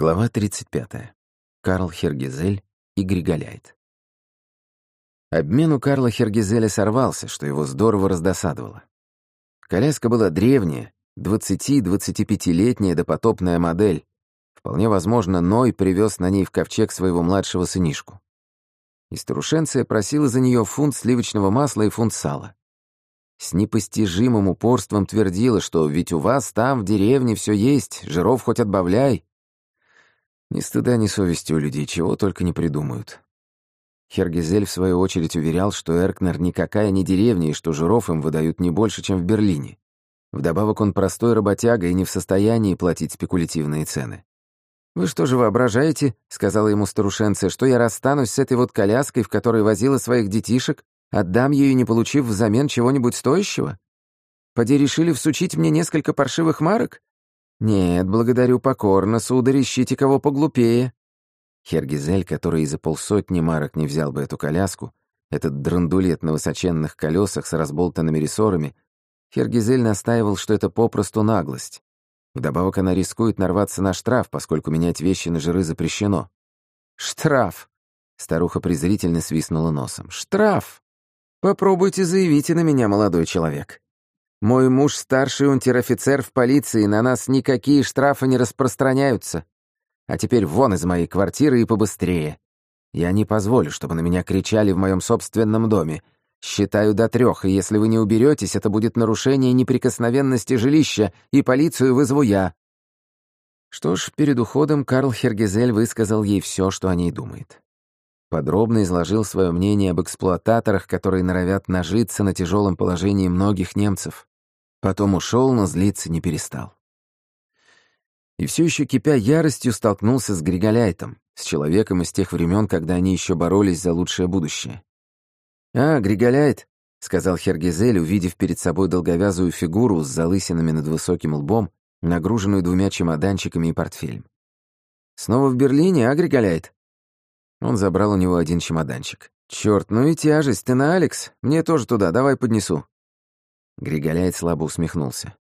Глава 35. Карл Хергизель и Григоляйт. Обмен у Карла Хергизеля сорвался, что его здорово раздосадовало. Коляска была древняя, 20-25-летняя допотопная модель. Вполне возможно, Ной привез на ней в ковчег своего младшего сынишку. И просила за нее фунт сливочного масла и фунт сала. С непостижимым упорством твердила, что ведь у вас там, в деревне, все есть, жиров хоть отбавляй. Ни стыда, ни совести у людей, чего только не придумают. Хергизель, в свою очередь, уверял, что Эркнер никакая не деревня и что жиров им выдают не больше, чем в Берлине. Вдобавок он простой работяга и не в состоянии платить спекулятивные цены. «Вы что же воображаете, — сказала ему старушенция, — что я расстанусь с этой вот коляской, в которой возила своих детишек, отдам ее, не получив взамен чего-нибудь стоящего? Поди решили всучить мне несколько паршивых марок? «Нет, благодарю покорно, сударь, ищите кого поглупее». Хергизель, который из за полсотни марок не взял бы эту коляску, этот драндулет на высоченных колесах с разболтанными рессорами, Хергизель настаивал, что это попросту наглость. Вдобавок она рискует нарваться на штраф, поскольку менять вещи на жиры запрещено. «Штраф!» — старуха презрительно свистнула носом. «Штраф! Попробуйте заявите на меня, молодой человек. Мой муж старший унтер-офицер в полиции, на нас никакие штрафы не распространяются. А теперь вон из моей квартиры и побыстрее. Я не позволю, чтобы на меня кричали в моем собственном доме. Считаю до трех, и если вы не уберетесь, это будет нарушение неприкосновенности жилища, и полицию вызову я». Что ж, перед уходом Карл Хергезель высказал ей все, что о ней думает. Подробно изложил свое мнение об эксплуататорах, которые норовят нажиться на тяжелом положении многих немцев. Потом ушел, но злиться не перестал. И все еще кипя яростью столкнулся с Григоляйтом, с человеком из тех времен, когда они еще боролись за лучшее будущее. «А, Григоляйт», — сказал Хергизель, увидев перед собой долговязую фигуру с залысинами над высоким лбом, нагруженную двумя чемоданчиками и портфелем. «Снова в Берлине, а, Григоляйт?» Он забрал у него один чемоданчик. «Чёрт, ну и тяжесть, ты на Алекс? Мне тоже туда, давай поднесу». Григоляйт слабо усмехнулся.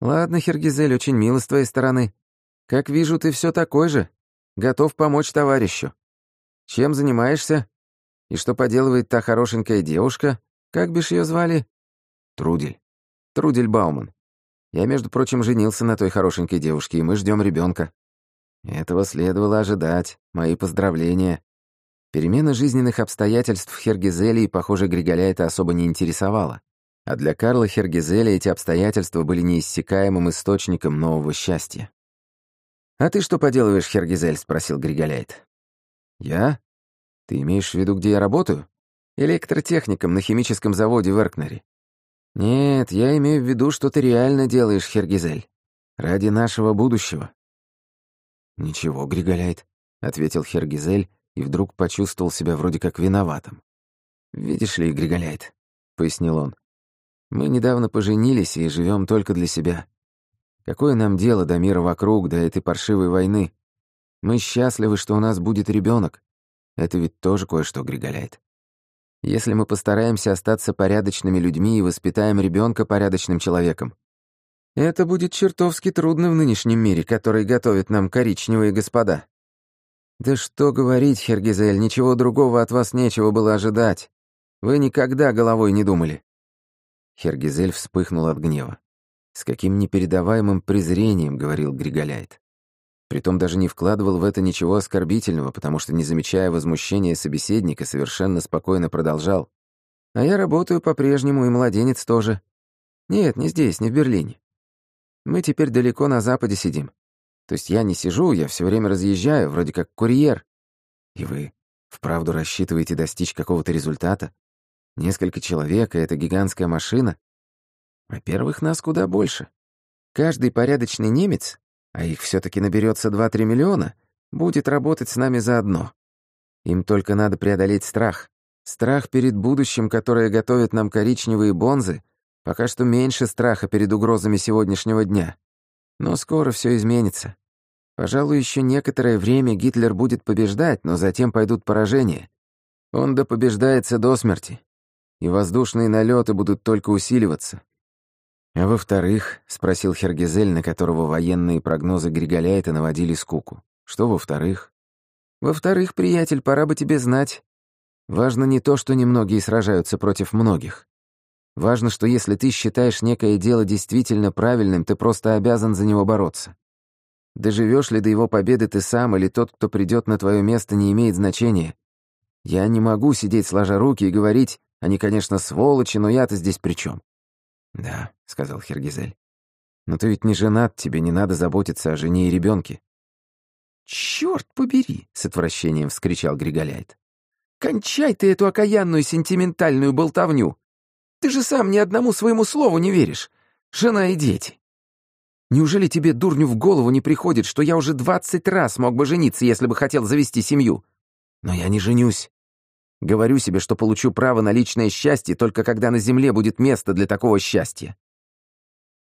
«Ладно, Хергизель, очень мило с твоей стороны. Как вижу, ты все такой же. Готов помочь товарищу. Чем занимаешься? И что поделывает та хорошенькая девушка? Как бишь ее звали?» «Трудель. Трудель Бауман. Я, между прочим, женился на той хорошенькой девушке, и мы ждем ребенка. Этого следовало ожидать. Мои поздравления. Перемена жизненных обстоятельств в Хергизеле, похоже, Григоля это особо не интересовало. А для Карла Хергизеля эти обстоятельства были неиссякаемым источником нового счастья. «А ты что поделываешь, Хергизель?» — спросил Григоляйт. «Я? Ты имеешь в виду, где я работаю? Электротехником на химическом заводе в Эркнере. Нет, я имею в виду, что ты реально делаешь, Хергизель. Ради нашего будущего». «Ничего, Григоляйт», — ответил Хергизель и вдруг почувствовал себя вроде как виноватым. «Видишь ли, Григоляйт», — пояснил он, мы недавно поженились и живем только для себя. Какое нам дело до мира вокруг, до этой паршивой войны? Мы счастливы, что у нас будет ребенок. Это ведь тоже кое-что григоляет. Если мы постараемся остаться порядочными людьми и воспитаем ребенка порядочным человеком, это будет чертовски трудно в нынешнем мире, который готовят нам коричневые господа. Да что говорить, Хергизель, ничего другого от вас нечего было ожидать. Вы никогда головой не думали. Хергизель вспыхнул от гнева. С каким непередаваемым презрением говорил Григоляйт. Притом даже не вкладывал в это ничего оскорбительного, потому что, не замечая возмущения собеседника, совершенно спокойно продолжал. «А я работаю по-прежнему, и младенец тоже. Нет, не здесь, не в Берлине. Мы теперь далеко на западе сидим. То есть я не сижу, я все время разъезжаю, вроде как курьер. И вы вправду рассчитываете достичь какого-то результата? Несколько человек, и эта гигантская машина. Во-первых, нас куда больше. Каждый порядочный немец, а их все таки наберется 2-3 миллиона, будет работать с нами заодно. Им только надо преодолеть страх. Страх перед будущим, которое готовят нам коричневые бонзы, пока что меньше страха перед угрозами сегодняшнего дня. Но скоро все изменится. Пожалуй, еще некоторое время Гитлер будет побеждать, но затем пойдут поражения. Он да побеждается до смерти и воздушные налеты будут только усиливаться. А во-вторых, спросил Хергизель, на которого военные прогнозы Григоляйта наводили скуку. Что во-вторых? Во-вторых, приятель, пора бы тебе знать. Важно не то, что немногие сражаются против многих. Важно, что если ты считаешь некое дело действительно правильным, ты просто обязан за него бороться. Доживешь ли до его победы ты сам или тот, кто придет на твое место, не имеет значения. Я не могу сидеть сложа руки и говорить, они, конечно, сволочи, но я-то здесь при чем? Да, сказал Хергизель. Но ты ведь не женат, тебе не надо заботиться о жене и ребенке. Черт побери! с отвращением вскричал Григоляйт. Кончай ты эту окаянную сентиментальную болтовню. Ты же сам ни одному своему слову не веришь. Жена и дети. Неужели тебе, дурню, в голову не приходит, что я уже двадцать раз мог бы жениться, если бы хотел завести семью? Но я не женюсь. Говорю себе, что получу право на личное счастье только когда на земле будет место для такого счастья.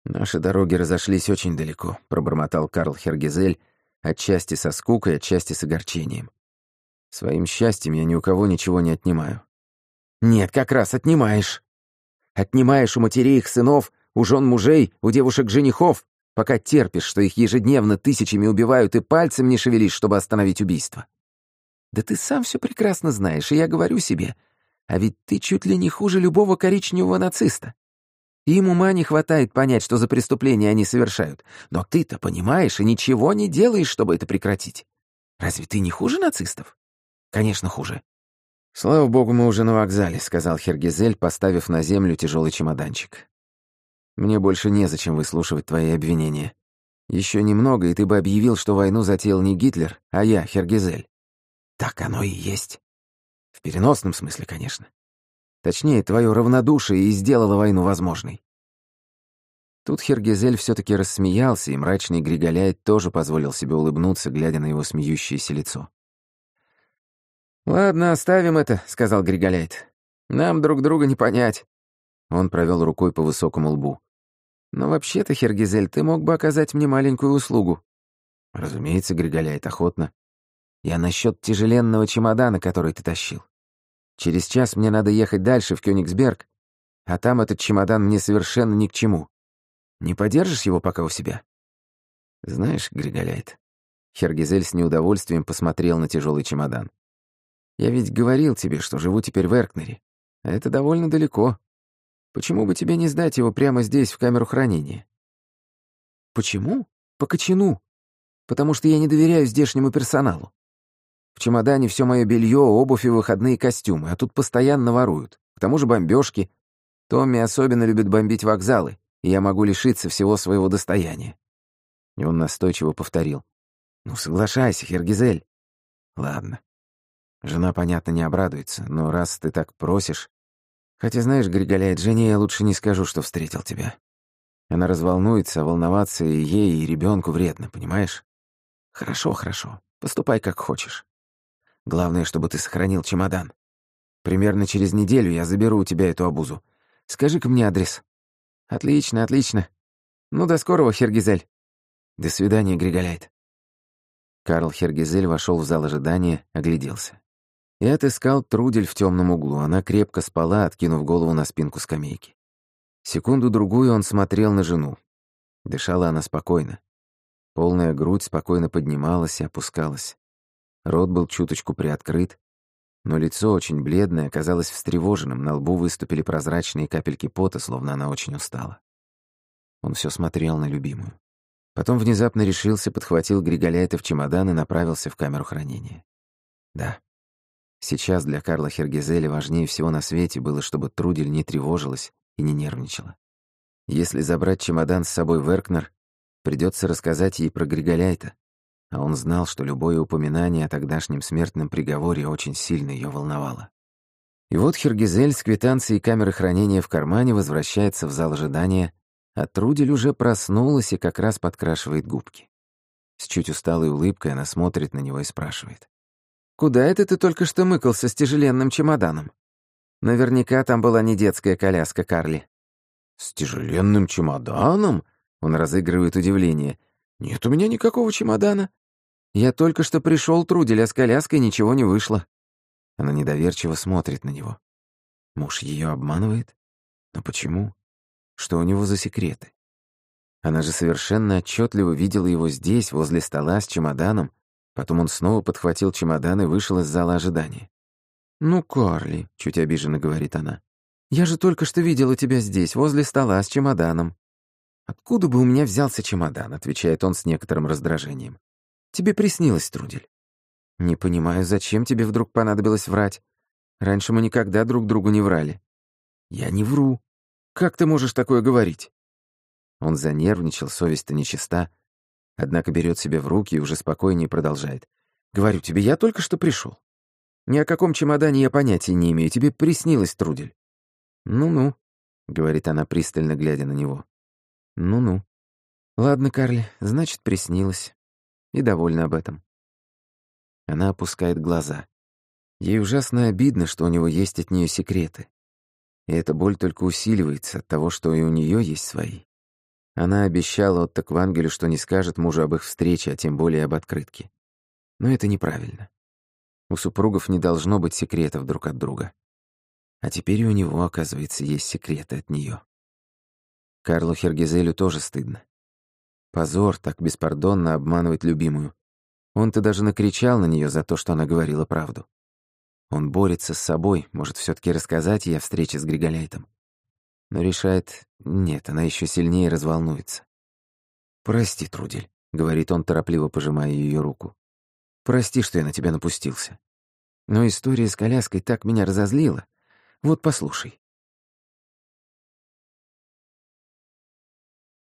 Наши дороги разошлись очень далеко, пробормотал Карл Хергизель, отчасти со скукой, отчасти с огорчением. Своим счастьем я ни у кого ничего не отнимаю. Нет, как раз отнимаешь. Отнимаешь у матерей их сынов, у жен мужей, у девушек женихов, пока терпишь, что их ежедневно тысячами убивают, и пальцем не шевелишь, чтобы остановить убийство. Да ты сам все прекрасно знаешь, и я говорю себе, а ведь ты чуть ли не хуже любого коричневого нациста. Им ума не хватает понять, что за преступления они совершают. Но ты-то понимаешь и ничего не делаешь, чтобы это прекратить. Разве ты не хуже нацистов? Конечно, хуже. «Слава богу, мы уже на вокзале», — сказал Хергизель, поставив на землю тяжелый чемоданчик. Мне больше незачем выслушивать твои обвинения. Еще немного, и ты бы объявил, что войну затеял не Гитлер, а я, Хергизель. Так оно и есть. В переносном смысле, конечно. Точнее, твое равнодушие и сделало войну возможной. Тут Хергизель все-таки рассмеялся, и мрачный Григоляет тоже позволил себе улыбнуться, глядя на его смеющееся лицо. «Ладно, оставим это», — сказал Григоляет. «Нам друг друга не понять». Он провел рукой по высокому лбу. «Но вообще-то, Хергизель, ты мог бы оказать мне маленькую услугу». «Разумеется, Григоляет охотно. Я насчет тяжеленного чемодана, который ты тащил. Через час мне надо ехать дальше, в Кёнигсберг, а там этот чемодан мне совершенно ни к чему. Не подержишь его пока у себя?» «Знаешь, Григоляет...» Хергизель с неудовольствием посмотрел на тяжелый чемодан. «Я ведь говорил тебе, что живу теперь в Эркнере. А это довольно далеко. Почему бы тебе не сдать его прямо здесь, в камеру хранения? Почему? По кочану. Потому что я не доверяю здешнему персоналу. В чемодане все мое белье, обувь и выходные костюмы, а тут постоянно воруют. К тому же бомбежки. Томми особенно любит бомбить вокзалы, и я могу лишиться всего своего достояния. И он настойчиво повторил. «Ну, соглашайся, Хергизель». «Ладно». Жена, понятно, не обрадуется, но раз ты так просишь, Хотя, знаешь, Григоляет, жене я лучше не скажу, что встретил тебя. Она разволнуется, волноваться и ей, и ребенку вредно, понимаешь? Хорошо, хорошо. Поступай как хочешь. Главное, чтобы ты сохранил чемодан. Примерно через неделю я заберу у тебя эту обузу. Скажи-ка мне адрес. Отлично, отлично. Ну, до скорого, Хергизель. До свидания, Григоляйт. Карл Хергизель вошел в зал ожидания, огляделся и отыскал Трудель в темном углу. Она крепко спала, откинув голову на спинку скамейки. Секунду-другую он смотрел на жену. Дышала она спокойно. Полная грудь спокойно поднималась и опускалась. Рот был чуточку приоткрыт, но лицо очень бледное, казалось встревоженным, на лбу выступили прозрачные капельки пота, словно она очень устала. Он все смотрел на любимую. Потом внезапно решился, подхватил Григоляйта в чемодан и направился в камеру хранения. Да, Сейчас для Карла Хергезеля важнее всего на свете было, чтобы Трудель не тревожилась и не нервничала. Если забрать чемодан с собой в Эркнер, придется рассказать ей про Григоляйта, а он знал, что любое упоминание о тогдашнем смертном приговоре очень сильно ее волновало. И вот Хергизель с квитанцией камеры хранения в кармане возвращается в зал ожидания, а Трудель уже проснулась и как раз подкрашивает губки. С чуть усталой улыбкой она смотрит на него и спрашивает. Куда это ты только что мыкался с тяжеленным чемоданом? Наверняка там была не детская коляска Карли. С тяжеленным чемоданом? Он разыгрывает удивление. Нет у меня никакого чемодана. Я только что пришел труделя с коляской, ничего не вышло. Она недоверчиво смотрит на него. Муж ее обманывает? Но почему? Что у него за секреты? Она же совершенно отчетливо видела его здесь, возле стола с чемоданом, Потом он снова подхватил чемодан и вышел из зала ожидания. «Ну, Карли», — чуть обиженно говорит она, — «я же только что видела тебя здесь, возле стола, с чемоданом». «Откуда бы у меня взялся чемодан?» — отвечает он с некоторым раздражением. «Тебе приснилось, Трудель». «Не понимаю, зачем тебе вдруг понадобилось врать? Раньше мы никогда друг другу не врали». «Я не вру. Как ты можешь такое говорить?» Он занервничал, совесть-то нечиста, однако берет себя в руки и уже спокойнее продолжает. «Говорю тебе, я только что пришел. Ни о каком чемодане я понятия не имею. Тебе приснилось, Трудель». «Ну-ну», — говорит она, пристально глядя на него. «Ну-ну. Ладно, Карли, значит, приснилось. И довольна об этом». Она опускает глаза. Ей ужасно обидно, что у него есть от нее секреты. И эта боль только усиливается от того, что и у нее есть свои. Она обещала Отто Квангелю, что не скажет мужу об их встрече, а тем более об открытке. Но это неправильно. У супругов не должно быть секретов друг от друга. А теперь и у него, оказывается, есть секреты от нее. Карлу Хергизелю тоже стыдно. Позор так беспардонно обманывать любимую. Он-то даже накричал на нее за то, что она говорила правду. Он борется с собой, может все таки рассказать ей о встрече с Григоляйтом но решает, нет, она еще сильнее разволнуется. «Прости, Трудель», — говорит он, торопливо пожимая ее руку. «Прости, что я на тебя напустился. Но история с коляской так меня разозлила. Вот послушай.